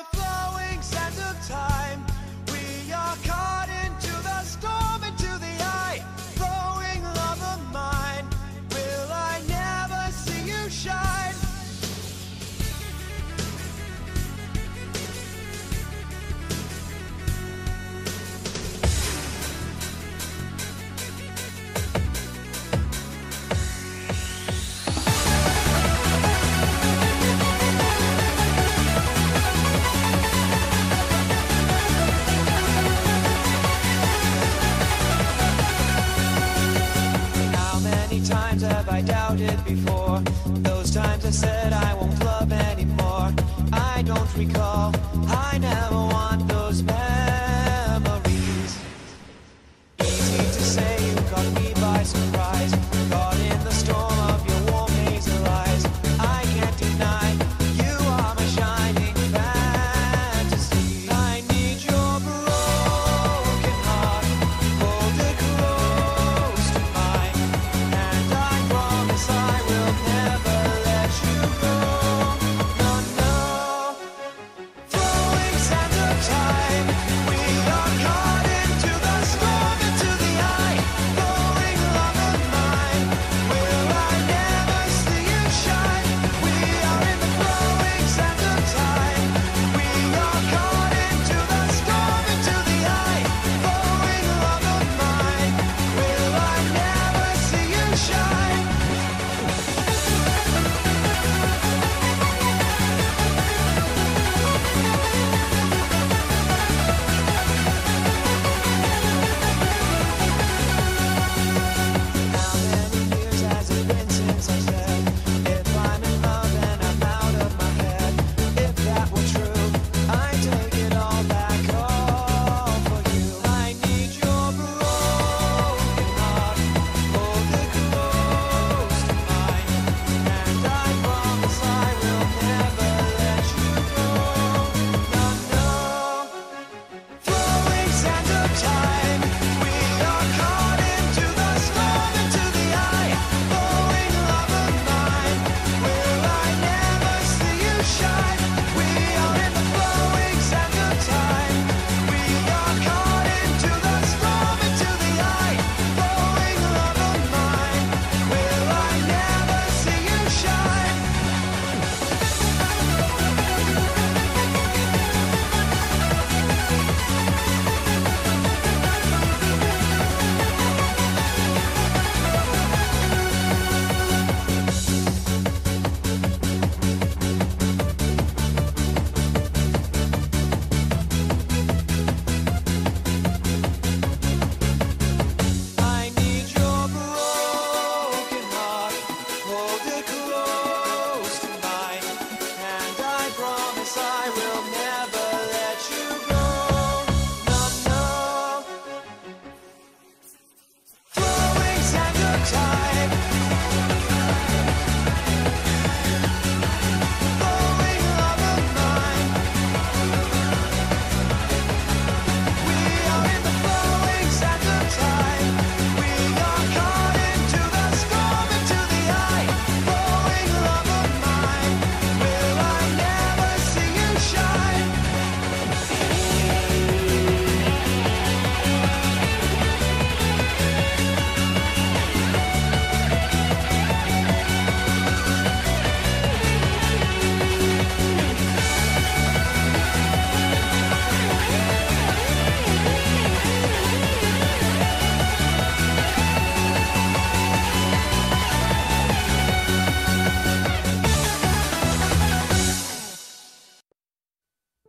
the flowing I doubted before? Those times I said I won't love anymore. I don't recall. I never want those memories.